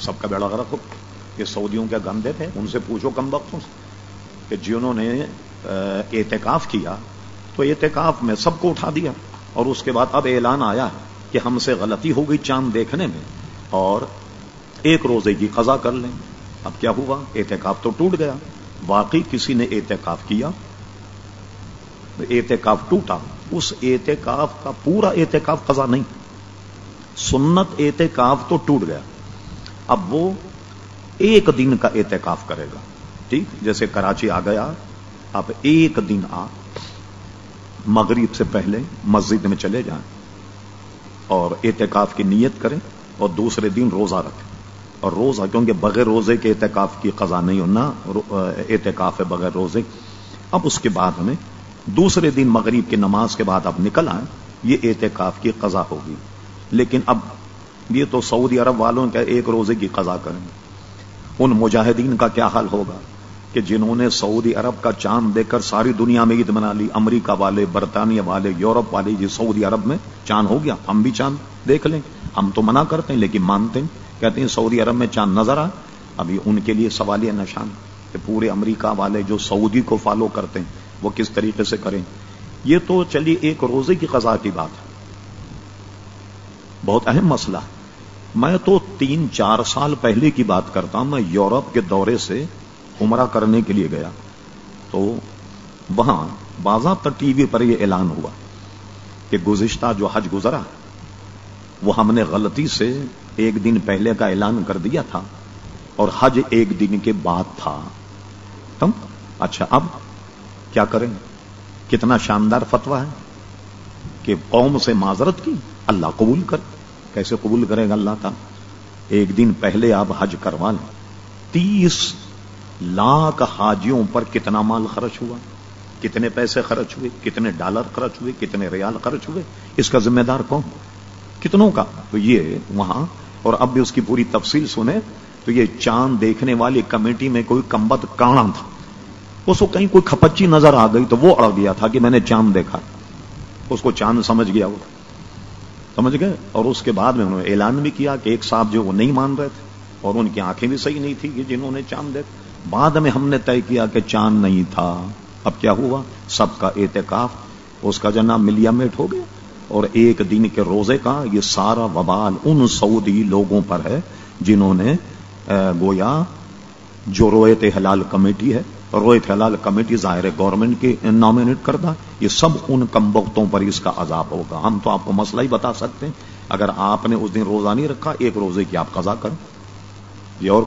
سب کا بیڑا غرق ہو۔ یہ سعودیوں کے گندے تھے۔ ان سے پوچھو کم وقتوں سے کہ جی جنہوں نے اعتکاف کیا، تو اعتکاف میں سب کو اٹھا دیا۔ اور اس کے بعد اب اعلان آیا کہ ہم سے غلطی ہو گئی چاند دیکھنے میں اور ایک روزے کی قضا کر لیں۔ اب کیا ہوا؟ اعتکاف تو ٹوٹ گیا۔ واقعی کسی نے اعتکاف کیا؟ اعتکاف ٹوٹا۔ اس اعتکاف کا پورا اعتکاف قضا نہیں۔ سنت اعتکاف تو ٹوٹ گیا۔ اب وہ ایک دن کا اعتکاف کرے گا۔ ٹھیک؟ جیسے کراچی آ گیا اب ایک دن آ، مغرب سے پہلے مسجد میں چلے جائیں اور اعتکاف کی نیت کریں اور دوسرے دن روزہ رکھیں۔ اور روزہ، کیونکہ بغیر روزے کے اعتکاف کی قضا نہیں ہونا اعتکاف ہے بغیر روزے۔ اب اس کے بعد ہمیں دوسرے دن مغرب کی نماز کے بعد اب نکل آئیں، یہ اعتکاف کی قضا ہوگی۔ لیکن اب یہ تو سعودی عرب والوں کا ایک روزے کی قضا کریں ان مجاہدین کا کیا حال ہوگا کہ جنہوں نے سعودی عرب کا چاند دیکھ کر ساری دنیا میں عید منا لی، امریکہ والے، برطانیہ والے، یورپ والے، یہ سعودی عرب میں چاند ہو گیا، ہم بھی چاند دیکھ لیں۔ ہم تو منع کرتے ہیں، لیکن مانتے ہیں۔ کہتے ہیں سعودی عرب میں چاند نظر آ، ابھی ان کے لیے سوالیہ نشان کہ پورے امریکہ والے جو سعودی کو فالو کرتے ہیں، وہ کس طریقے سے کریں۔ یہ تو چلیے ایک روزے کی قضا کی بات ہے۔ بہت اہم مسئلہ میں تو تین چار سال پہلے کی بات کرتا ہوں، میں یورپ کے دورے سے عمرہ کرنے کے لیے گیا۔ تو وہاں باضابطہ ٹی وی پر یہ اعلان ہوا کہ گزشتہ جو حج گزرا، وہ ہم نے غلطی سے ایک دن پہلے کا اعلان کر دیا تھا اور حج ایک دن کے بعد تھا۔ تم اچھا اب کیا کریں؟ کتنا شاندار فتوا ہے کہ قوم سے معذرت کی، اللہ قبول کر۔ کیسے قبول کرے گا اللہ تعالی ایک دن پہلے آپ حج کروا لیں۔ تیس لاکھ حاجیوں پر کتنا مال خرچ ہوا؟ کتنے پیسے خرچ ہوئے؟ کتنے ڈالر خرچ ہوئے؟ کتنے ریال خرچ ہوئے؟ اس کا ذمہ دار کون؟ کتنوں کا؟ تو یہ وہاں، اور اب بھی اس کی پوری تفصیل سنے تو یہ چاند دیکھنے والی کمیٹی میں کوئی کمبت کانا تھا۔ اس کو کہیں کوئی کھپچی نظر آ گئی تو وہ اڑ گیا تھا کہ میں نے چاند دیکھا۔ اس کو چاند سمجھ گیا وہ سمجھ گئے؟ اور اس کے بعد میں انہوں نے اعلان بھی کیا کہ ایک صاحب جو وہ نہیں مان رہے تھے اور ان کی آنکھیں بھی صحیح نہیں تھی کہ جنہوں نے چاند دیکھا۔ بعد میں ہم نے طے کیا کہ چاند نہیں تھا۔ اب کیا ہوا؟ سب کا اعتکاف۔ اس کا جو ملیا میٹ ہو گیا۔ اور ایک دن کے روزے کا یہ سارا وبال ان سعودی لوگوں پر ہے جنہوں نے گویا جو رویت حلال کمیٹی ہے رویت حلال کمیٹی ظاہر گورنمنٹ کی نامنیٹ کرتا یہ سب ان کم وقتوں پر اس کا عذاب ہوگا۔ ہم تو آپ کو مسئلہ ہی بتا سکتے ہیں۔ اگر آپ نے اس دن روزہ نہیں رکھا، ایک روزے کی آپ قضا کریں۔ یہ اور